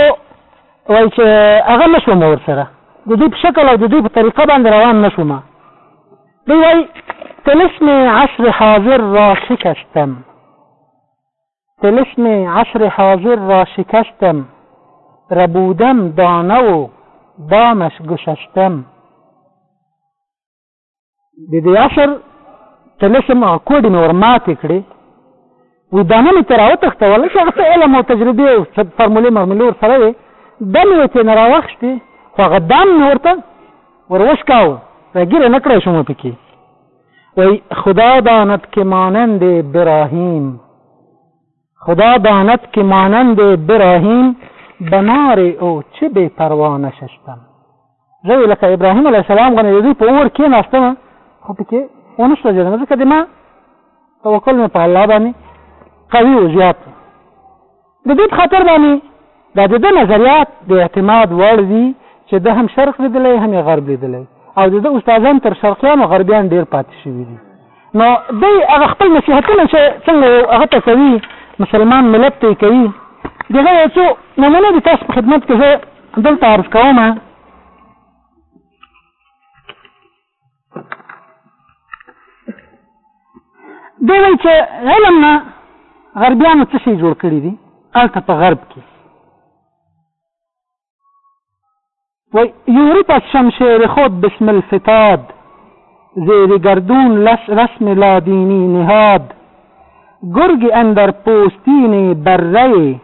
وایي چې هغه نه شوم ورسره د دوی په شکل او د دوی په طریقه باندې روان نه شوم دی وایي تلسم عصر حاضر را شکستم تلسم عصر حاضر را شکستم ربودم دانه و دامش گشستم د دې عصر تلسم او کوډې مې ورماتې کړې وی دانه مې ترا وتښتول چې هغه څه علم او تجربې او څه فرمولې مرمولې ورسره وې دا مې وې ترنه راوخشتې خو هغه دام مې ورته ور وشکاوه راګیره نه کړای شوم پکې وی خدا دانت که مانند براهیم خدا دانت که مانند براهیم بنار او چه بی پروا نشستم زه یې لکه ابراهیم علیه السلام غوندې د دوی په اور کېناستم خو پکې ونه سوځېدم ځکه د ما توکل مې په الله باندې قوي و زیات د دې په خاطر باندې دا د ده نظریات د اعتماد وړ دي چې ده هم شرق لیدلی هم یې غرب لیدلی او د ده استادان تر شرقیانو غربیان ډېر پاتې شوي دي نو دی هغه خپل نصیحتونه چې څنګه یو هغه ته کوي مسلمان ملت ته کوي دغه یو څو نمونه دي تاسو په خدمت کې زه دلته عرض کوم دی وایي چې علم نه غربیانو څه شي جوړ کړي دي هلته په غرب کې و یوریت از شمشیر خود بسم الفتاد زیر گردون رسم لادینی نهاد گرگ اندر پوستین بره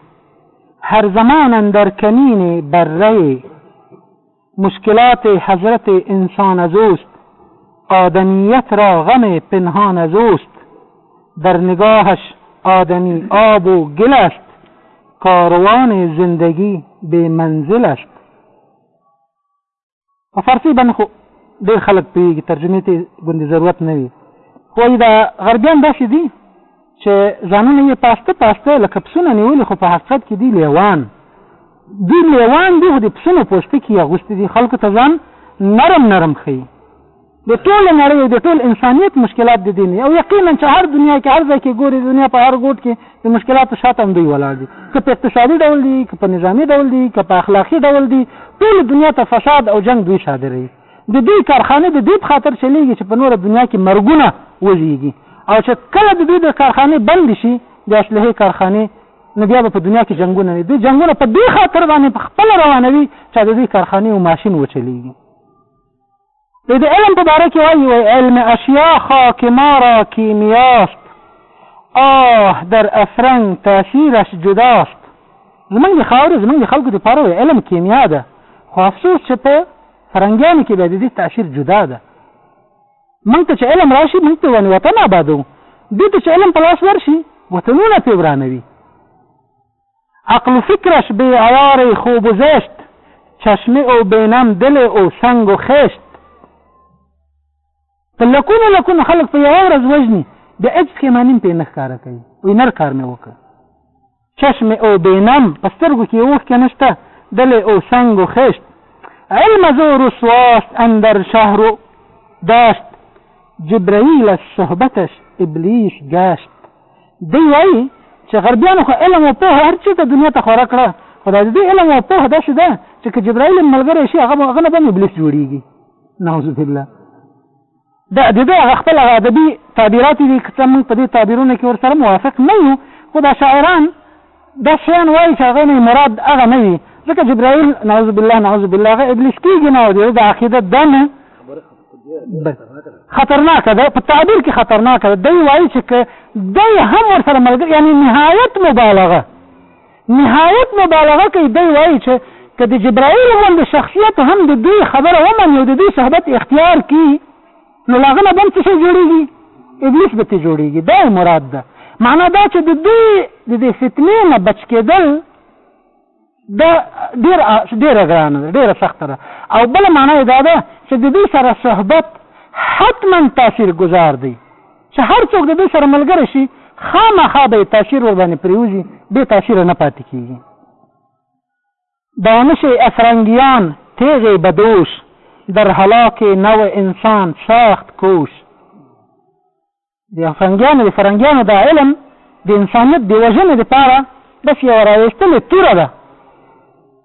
هر زمان اندر کنین بره مشکلات حضرت انسان از اوست آدمیت را غم پنهان از اوست در نگاهش آدمی آب و گل است کاروان زندگی به منزل است په فارسی باندې خو ډېر خلک پیږي ترجمه ته ګوندې ضرورت نه وي خو دا غربیان داسې دي چې ځانونه یې پاسته پاسته لکه پسونه نیولي خو په حقیقت کې دي لیوان دوی لیوان دي خو د پسونو پوستکي یې اغوستي دي خلکو ته ځان نرم نرم ښیي د ټول نړۍ او د ټول انسانیت مشکلات د دین او یقینا چې هر دنیا کې هر ځای کې ګوري دنیا په هر ګوټ کې د مشکلاتو شاته هم دوی ولاړ دي که په اقتصادي ډول دي که په نظامی ډول دي که په اخلاقي ډول دي ټول دنیا ته فساد او جنگ دوی صادروي د دوی کارخانه د دې په خاطر چلیږي چې په نوره دنیا کې مرګونه وزیږي او چې کله د دوی د کارخانه بند شي د اصلي کارخانه نو بیا په دنیا کې جنگونه نه دي جنگونه په دې خاطر باندې په خپل روانوي چې د دې کارخانه او ماشين وچلیږي دی د علم په باره کې وایي وای علم اشیا خاک ما را کیمیاست آه در افرنګ تاثیرش جداست زمونږ د خاورې زمونږ د خلکو دپاره وایي علم کیمیا ده خو افسوس چې په فرنګیانو کې بیا د دې تاثیر جدا ده مونږ ته چې علم راشي مونږ ته ونې وطن آبادو دوی ته چې علم په لاس ورشي وطنونه پرې ورانوي عقل و فکرش بی عیار ای خوب و زشت چشمه او بینم دل او سنګ و خشت په لکونو لکونو خلک په یوه ورځ وژني بیا هېڅ پښېماني هم پرې نه ښکاره کوي وایي نر کار مې وکړ چشم او بینم په سترګو کې اوښکې نشته دل او سنګ و خشت علم از او رسواست اندر شهر و داشت جبرئیل از صحبتش ابلیس گشت دی وایي چې غربیانو خو علم او پوهه هر چېرته دنیا ته خوره کړه، خو دا د دوی علم او پوهه داسې ده چې که جبرائیل هم ملګری شي هغه هغه نه به هم ابلیس جوړېږي. نعوذ بالله. دا د ده هغه خپل هغه ادبي تعبیرات دي، که څه موږ په دې تعبیرونو کې ورسره موافق نه یو، خو دا شاعران دا شیان وایي چې هغه نه مراد هغه نه وي، ځکه جبرائیل نعوذ بالله نعوذ بالله هغه ابلیس کېږي نه او د ده دا عقیده ده نه. خطرناک ده په تعبیر کې خطرناک ده دی وایي چې که دی هم ورسره ملګری یعنی نهایت مبالغه نهایت مبالغه کوي دی وایي چې که د جبرائیل غوند شخصیت هم د دوی خبره ومني او د دوی صحبت اختیار کی نو لاغه نه بم څه جوړیږي ابلیس به ته جوړیږي دا مراد ده معنا دا چې د دوی د فتنې نه بچ کېدل دا ډیر ډیره ګرانه ده ډیره سخته ده او بل معنی دا ده چې د دوی سره صحبت حتما تاثیر گذار دی چې هر څوک د دوی سره ملګری شي خامخا به تاثیر ور باندې پریوزي به تاثیر نه پاتې کیږي دا نشي افرنګیان تیغه بدوش در هلاک نو انسان سخت کوش د افرنګیانو د فرنګیانو دا علم د انسانیت د وژنې لپاره بس یو راوستلې توره ده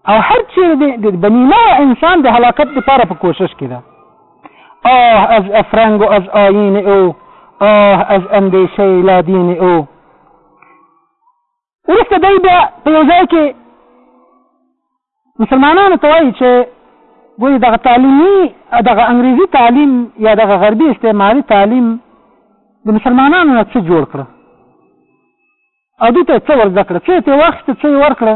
او هر چیرې د بنی نوع انسان د هلاکت لپاره په کوشش کې ده آه از افرنگ و از آیین او آه از اندیشه لادین او وروسته دی بیا په یو ځای کې مسلمانانو ته وایي چې ګوري دغه تعلیمي دغه انګریزي تعلیم یا دغه غربي استعماري تعلیم د مسلمانانو نه څه جوړ کړه او دوی ته څه ور زده کړه څه یې ترې واخیسته څه یې ورکړه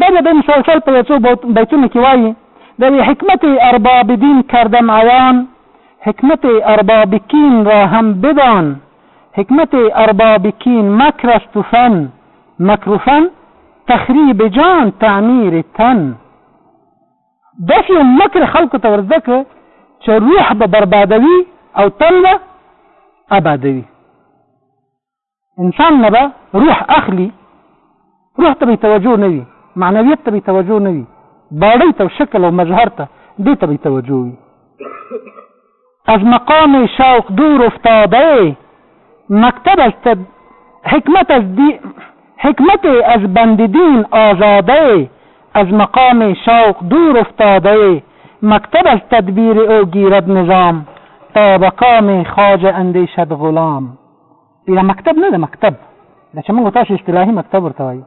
دا بیا د مسلسل په یو څو بیتونو کې وایي د حکمت ارباب دین کردم عیان حکمت ارباب کین را هم بدان حکمت ارباب کین مکر است و فن، مکر و فن تخریب جان تعمیر تن، داسې یو مکر خلکو ته ورزده که چې روح به بربادوي او تن به ابادوي انسان نه به روح اخلي روح ته به یې توجه نه وي، معنویت ته به یې توجه نه وي، باړۍ ته او شکل او مظهر ته، دې ته به یې توجه وي. از مقام شوق دور افتاده، مکتب از تد... حکمت از دی... حکمت از بند دین آزاده، از مقام شوق دور افتاده، مکتب از تدبیر او گیرد نظام، تا به کام خواجه اندیشد غلام. یا مکتب نه ده مکتب دا چې موږ تاسو اصطلاحي مکتب ورته وایو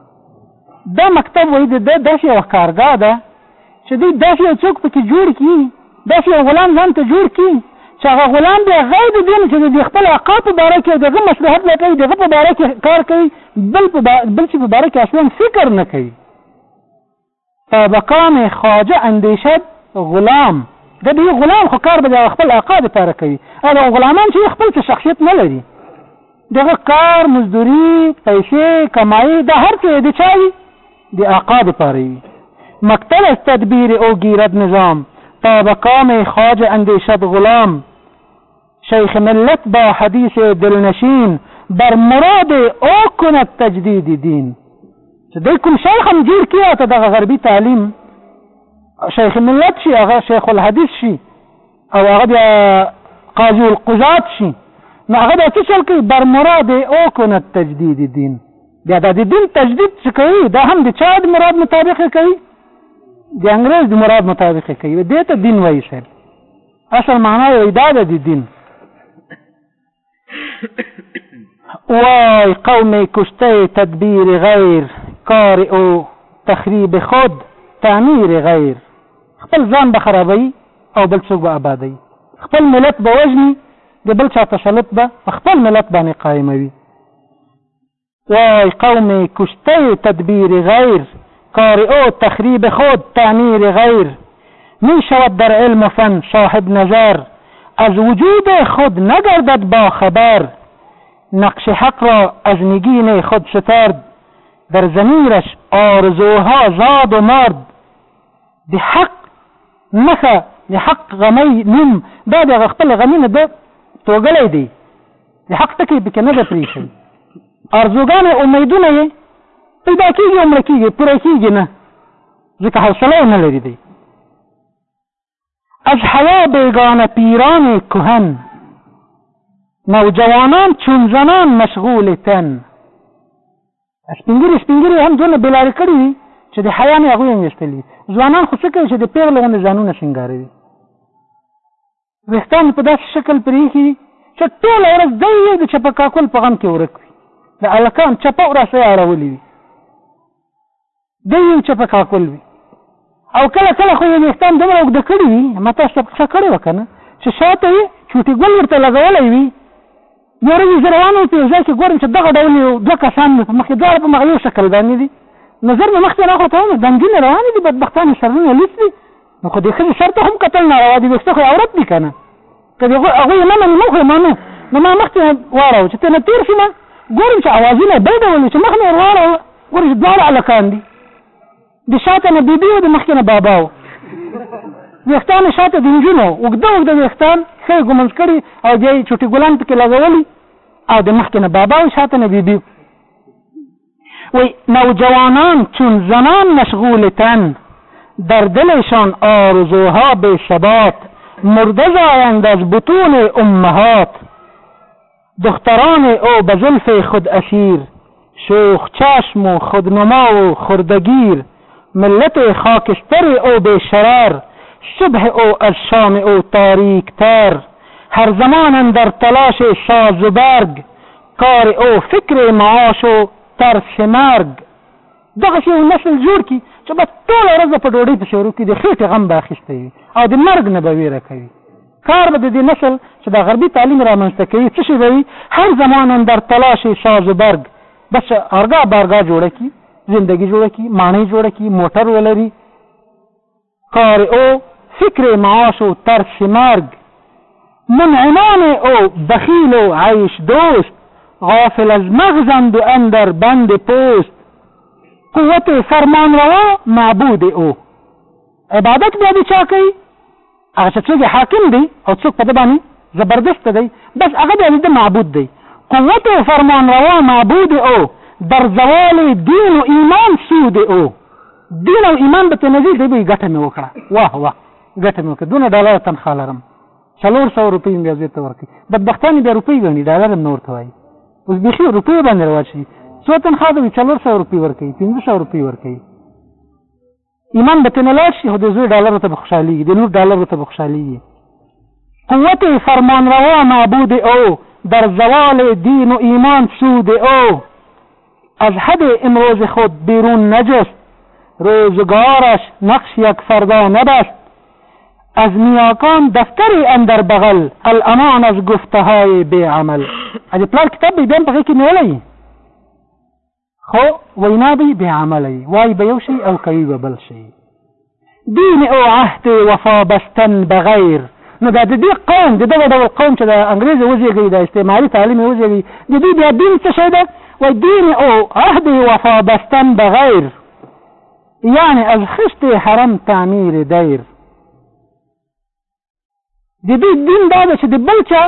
دا مکتب وایي د داسې یوه کارګاه ده چې دوی داسې یو څوک پکې جوړ کړي داسې یو غلام ځان ته جوړ کړي چې هغه غلام بیا غیر د دې نه چې د خپل عقا په باره کې د هغه مصلحت لټوي د هغه په باره کې کار کوي بل په بل چې په باره کې اصلا فکر نه کوي په مقام خواجه اندیشد غلام د دی غلام خو کار به د خپل آقا د پاره کوي او د غلامان چې خپل څه شخصیت نه لري دغه کار مزدوري پیسې کمایي د هر څه د چاوي د آقا د پاره وي مقتل از تدبیر او گیرد نظام تا به کام خواجه اندیشد غلام شیخ ملت با حدیث دلنشین بر مراد او کند تجدید دین چې د کوم شیخ هم جوړ کړي او ته دغه غربي تعلیم شیخ ملت شي هغه شیخ الحدیث شي او هغه بیا قاضي القضات شي نو هغه بیا څه چل کوي بر مراد او کنه تجدید دین بیا د دین تجدید څه کوي دا هم د چا د مراد مطابق کوي د انګريز د مراد مطابق کوي دې ته دین وایي سر اصل معنا یې دا ده د دین وای قوم کشته تدبیر غیر کار او تخریب خود تعمیر غیر خپل ځان به خرابوي او بل څوک به آبادوي خپل ملت به وژني د بل چا تسلط به په خپل ملت باندې قایموي وای قوم کشته تدبیر غیر کار او تخریب خود تعمیر غیر می شود در علم و فن صاحب نظر از وجود خود نگردد با خبر نقش حق را از نگین خود سترد در ضمیرش آرزوها زاد و مرد د حق نښه د حق غمی نوم دا د هغه خپل غمی نه ده توږلی دی د حق ټکی پکې نه دی پرېښی ارزوګانې امیدونه یې پیدا کېږي او مړه کېږي پوره کېږي نه ځکه حوصله یې نه لري دی از هوا بیگانه پیران کهن نوجوانان چون زنان مشغول تن سپینګری سپینګری هم دونه بلار کړی دي چې د حیا نه هغه انګستلی ځوانان خو څه کوي چې د پیغلو غوندې ځانونه سنگاروي ویښتان په داسې شکل پرې ایښي دي چې ټوله ورځ دی یې د چپه کاکل په غم کې ورک وي د الکان چپه وراسه یې اړولي وي دی یو چپه کاکل وي او کله کله خو یې ویښتان دومره اوږده کړي وي ما تاسو ته پکښه کړې وه که نه چې شاته یې چوټي ګل ورته لګولی وي ګورم یې زه روان وم په یو ځای کې ګورم چې دغه ډول یو دوه کسان مې په مخ کې دواړه په مغه یو شکل باندې دي نظر مې مخکې راخوا ته وم دنګي نه روانې دي بدبختان یې سرونه لوڅ دي نو خو دې ښځې سر ته هم کتل ناروا دي ویښته خو عورت دي که نه که دې هغوی یې نه مني مه خو یې منو نو ما مخکې واړوه چې تېنه تېر شوم ګورم چې اوازونه بل ډول چې مخ مې ور واړوه ګورم چې دواړه هلکان دي د شاته نه بي بي او د مخکې نه بابا و. وېښتان شاته د نجونو و، اوږده اوږده وېښتان ښه یې ږمنځ کړي او بیا یې چوټي ګلان پکې لګولي او د مخکې نه بابا و شاته نه بي بي و. وی نوجوانان چون زنان مشغول تن در دلشان آرزوها بی ثبات مرده زایند از بطون امهات. دختران او به زلف خود اسیر شوخ چشم و خود نما و خرده گیر ملت خاکستر او بی شرر صبح او از شام او تاریک تر هر زمان اندر تلاش ساز و برگ کار او فکر معاش و ترس مرگ. دغسې یو نسل جوړ کړي چې به ټوله ورځ به په ډوډۍ پسې ورو کړي د خېټې غم به اخیستی وي او د مرګ نه به ویره کوي کار به د دې نسل چې د غربي تعلیم رامنځته کوي څه شی به وي هر زمان اندر تلاش ساز و برګ بس ارګا بارګا جوړه کړي زندګي جوړه کړي ماڼۍ جوړه کړي موټر ولري کار او فکر معاش و ترس مرگ منعمان و بخیل و عیش دوست غافل از مغزند و اندر بند پوست قوت فرمانروا معبود او عبادت بیا د چا کوي هغه چا چه حاکم دی او څوک په ده باندې زبردست دی بس هغه دی د معبود دی قوت او فرمان روا معبود او در زوال دین او ایمان سود او دین او ایمان به تنزیل دی به ګټه مې وکړه واه واه ګټه مې وکړه دونه ډالر تنخواه لرم څلور سوه روپۍ مې بیا ته ورکړي بدبختانې بیا روپۍ ګڼي ډالر هم نه ورته وایي اوس بیخي روپۍ باندې رواج شي څو تنخواه ته څلور سوه روپۍ ورکوي پنځه سوه روپۍ ورکوي ایمان به تنه لاړ شي خو د زوی ډالرو ته به خوشحالېږي د لور ډالرو ته به خوشحالېږي قوت فرمانروا معبود او در زوال دین و ایمان سود او از حد امروز خود بیرون نجست روزگارش نقش یک فردا نبست از نیاکان دفتری اندر بغل الامان از گفته های بی عمل اجه پلار کتاب بیدن پخی که نیولی خو وینا به بې عمله وي وایي به یو شی او کوي به بل شی دین او عهد وفا بستن بغیر نو دا د دې قوم د دغه ډول قوم چې د انګریز وزېږي د استعماري تعلیم وزېږي د دوی بیا دین څه شی ده و دین او عهد وفا بستن بغیر یعنی از خشت حرم تعمیر دیر د دې دین دا دی چې د بل چا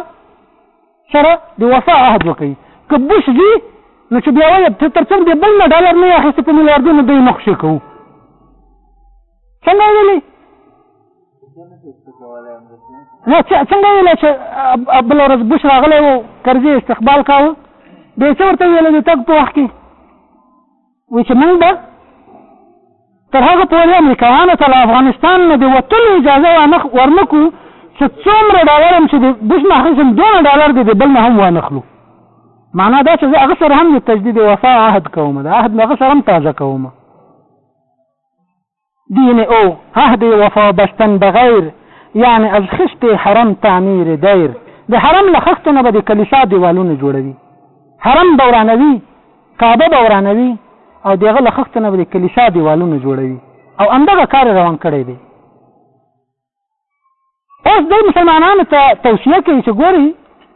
سره د وفا عهد وکړي که بوش وي نو چې بیا وایي ته تر څو د بل نه ډالر نه اخیستې په میلیاردو نه دوی نه خوشې کوو څنګه ویلي نه څنګه ویلي چې بله ورځ بوش راغلی و کرزي استقبال کاوه بیا څه ورته ویل د تګ په وخت کې وی چې موږ به تر هغه پورې امریکایانو ته له افغانستان نه د وتلو اجازه وانخ ورنکو چې څومره ډالر هم چې د بوش نه اخیستم دونه ډالر دې د بل نه هم وانخلو معنا دا چې زه هغه سره هم د تجدید وفا عهد کوم د عهد هغه سره هم تازه کوم دین او عهد وفا بستن بغیر یعنې از خشت حرم تعمیر دیر، د حرم له خښتو نه به د کلیسا دیوالونه جوړوي، حرم به ورانوي، کعبه به ورانوي او د هغه له خښتو نه به د کلیسا دیوالونه جوړوي او همدغه کار یې روان کړی دی. اوس دوی مسلمانانو ته توصیه کوي چې ګوري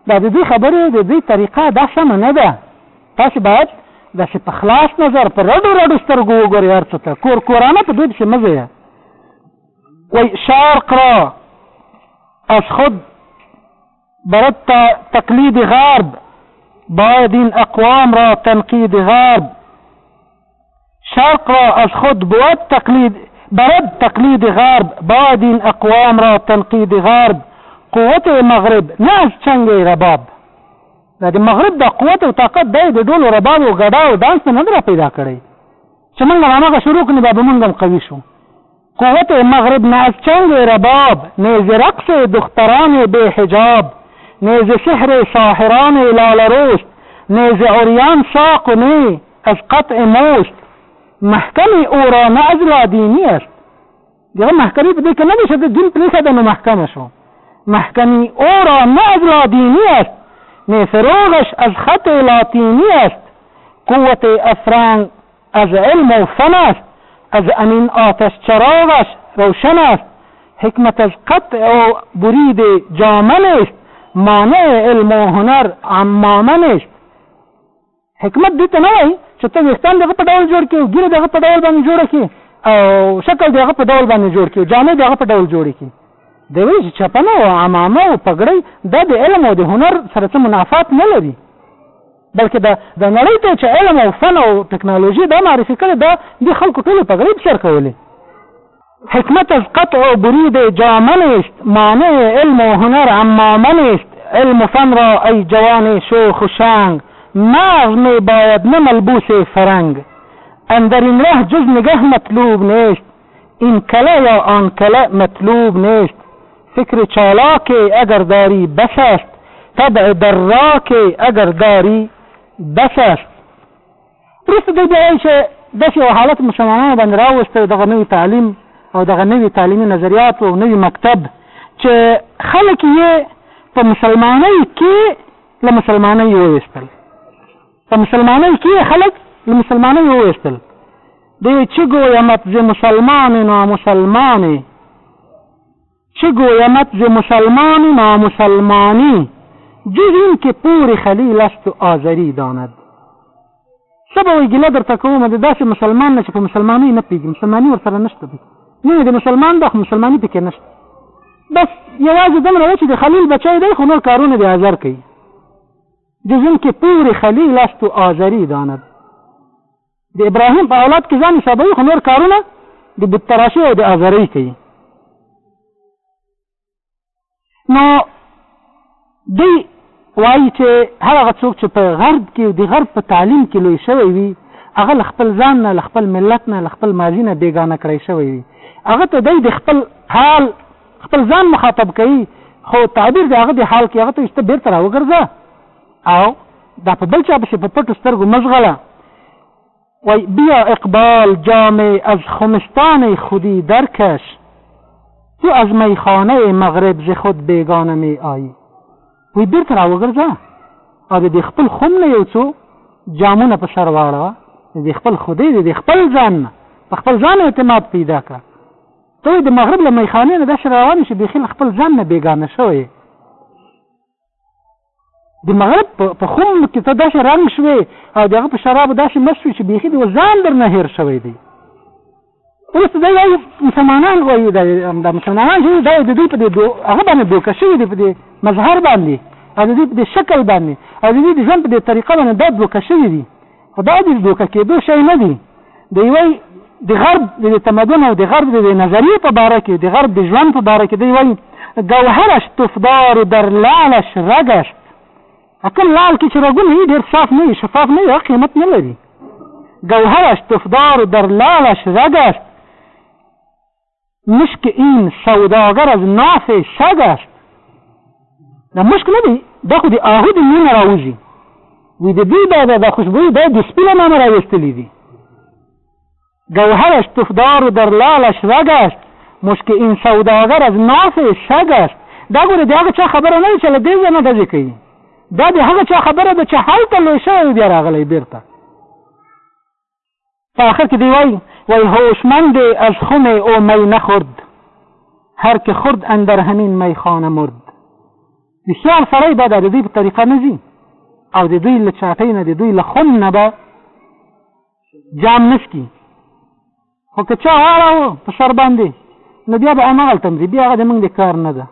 دا د دوی خبرې د دوی طریقه دا سمه نه ده تاسو باید داسې په خلاص نظر په رډو رډو سترګو وګورئ هر څه ته کور کورانه په دوی پسې مه ځئ وایي شرق را از خود برد تا تقلید غرب باید این اقوام را تنقید غرب شرق را از خود بود تقلید برد تقلید غرب باید این اقوام را تنقید غرب قوت مغرب نه از چنگ رباب دا د مغرب د قوت او طاقت دی د ډولو رباب او ګډا او دانس نه نه پیدا کړی چې موږ هغه شروع کړو به موږ هم قوي شو قوت مغرب نه از چنگ رباب نیز رقص دختران بی حجاب نیز سحر ساحران لاله رست نیز عریان ساق و نی از قطع مست محکم او را نه از لادینی است دغه محکمی په دې کې نه دی چې د دین پریښه ده نو محکم شو محکمی او را نه از لادینی است نیز روغش از خط لاتینی است قوت افرنگ از علم و فن است از امین آتش چراغش روشن است حکمت از قطع و برید جامه نیست مانع علم و هنر عمامه نیست حکمت دې ته نه وایي چې ته ویښتان دغه په ډول جوړ کړي ګیره دغه په ډول باندې جوړ کړي او شکل دغه په ډول باندې جوړ کړي جامې دغه په ډول جوړ کړي د وی چې چپنه او عمامه او پګړۍ دا د علم او د هنر سره څه منافات نه لري بلکه د د نړی ته چه علم او فن او ټکنالوژی دا معرفی کړی دا دی خلکو ټولی پګړی پسر کولی حکمت از قطع و برید جامه نیست مانع علم و هنر عمامه نیست علم و فن را ای جوان شوخ و شنگ مغز می باید نه ملبوس فرنگ اندر این ره جز نگه مطلوب نیست این کله یا آن کله مطلوب نیست فکر چالاک اگر داری بس است طبع دراک اگر داری بس است وروسته دوی بیا وایي چې داسې یو حالت مسلمانانو باندې راوستی دغه نوی تعلیم او دغه نوی تعلیمي نظریات او نوی مکتب چې خلک یې په مسلمانۍ کې له مسلمانۍ وویستل په مسلمانۍ کې خلک له مسلمانۍ وویستل دی چه گویمت ز مسلمان نامسلمانی چه گویمت ز مسلمان نامسلمانی جز این که پور خلیل است و آذری داند څه به وایي ګیله درته کوم د داسې مسلمان نه چې په مسلمانۍ نه پوهېږي مسلماني ورسره نشته دی مینه د مسلمان ده خو مسلماني پکې نشته بس یوازې دومره ده چې د خلیل بچی دی خو نور کارونه د آزر کوي د زن که پوری خلیل است و آزری داند د ابراهیم په اولاد کې ځان حسابوي خو نور کارونه د بت تراشي او د ازرۍ کوي نو دوی وایي چې هغه څوک چې په غرب کې د غرب په تعلیم کې لوی شوی وي هغه له خپل ځان نه له خپل ملت نه له خپل ماضي نه بېګانه کړی شوی وي هغه ته دی د خپل حال خپل ځان مخاطب کوي خو تعبیر د هغه د حال کې هغه ته چې ته بېرته راوګرځه او دا په بل چا پسې په پټو سترګو مه ځغله وای بیا اقبال جام از خمستان خودی درکش تو از میخانه مغرب ز خود بیگانه می آیی وی بیرته راوګرځه او د خپل خم نه یو څو جامونه په سر واړه د خپل خدای د خپل ځان په خپل ځان اعتماد پیدا کړه ته وایې د مغرب له میخانې نه داسې روان یې چې بیخي له خپل ځان نه بېګانه شوی یې د مغرب په خم کې ته داسې رنګ شوې او د هغه په شرابو داسې مست شوې چې بیخي د ځان در نه هېر شوی دی اوس دا یو مسلمانان وایي دا د مسلمانان چې دا د دوی په دې هغه باندې دوکه شوي دي په دې مظهر باندې او د دوی په دې شکل باندې او د دوی د ژوند په دې طریقه باندې دا دوکه شوي دي خدا دې دوکه کېدو شی نه دی د یوې د غرب د تمدن او د غرب د نظریې په باره کې د غرب د ژوند په باره کې دی وایي ګوهرش تفدار در لعلش رګش کوم لعل کې چې رګونه یې ډېر صاف نه وي شفاف نه وي قیمت نه لري ګوهرش تفدار در لعلش رګش مشک این سوداګر از ناف شگ است دا مشک نه دی دا خو د آهو د مینه راوځي وي د دوی دا د خوشبویي دا د سپي له نامه راویستلي دي گوهرش تفدار و در لالش رگ است مشک این سوداگر از ناف شگ است دا ګوره د هغه چا خبره نه ده چې له دې ځای نه ډزې کوي دا د هغه چا خبره ده چې هلته لوی شوی بیا راغلی بېرته په آخر کې دی وای وای هوشمند از خم او می نخورد هر که خورد اندر همین میخانه مرد هوښیار سړی به د دوی په طریقه نه ځي او د دوی له چاټۍ نه د دوی له خون نه به جام نسکي خو که چا واړاوه په سر باندې نو بیا به هماغلته ځي بیا هغه زمونږ د کار نه ده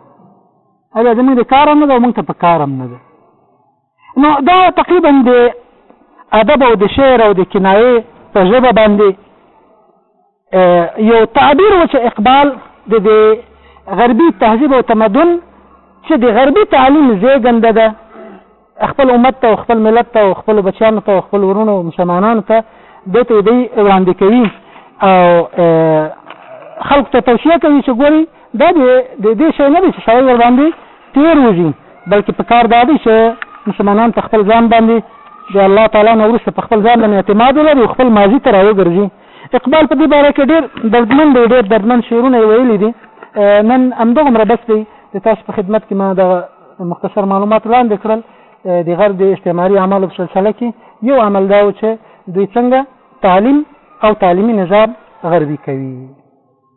بیا زمونږ د کار هم نه ده او مونږ ته په کار هم نه ده نو دا تقریبا د ادب او د شعر او د کنایې په ژبه باندې یو تعبیر و چې اقبال د د غربي تهذیب او تمدن چې د غربي تعلیم زیږنده ده خپل امت ته او خپل ملت ته او خپل بچیانو ته او خپل ورونو او مسلمانانو ته د ته دی وړاندې کوي او خلق ته توصیه کوي چې ګوري دا دی د دې شی نه دی چې سړی ورباندې تېر وځي بلکې په کار دا دی چې مسلمانان په خپل ځان باندې د الله تعالی نه وروسته په خپل ځان باندې اعتماد ولري او خپل ماضي ته راوګرځي اقبال په دې باره کې ډېر دردمن دی ډېر دردمن شعرونه یې ویلي دي نن همدغومره بس دی د تاسو په خدمت کې ما دغه مختصر معلومات وړاندې کړل د غرب د استعماري اعمالو په سلسله کې یو عمل دا و چې دوی څنګه تعلیم او تعلیمي نظام غربي کوي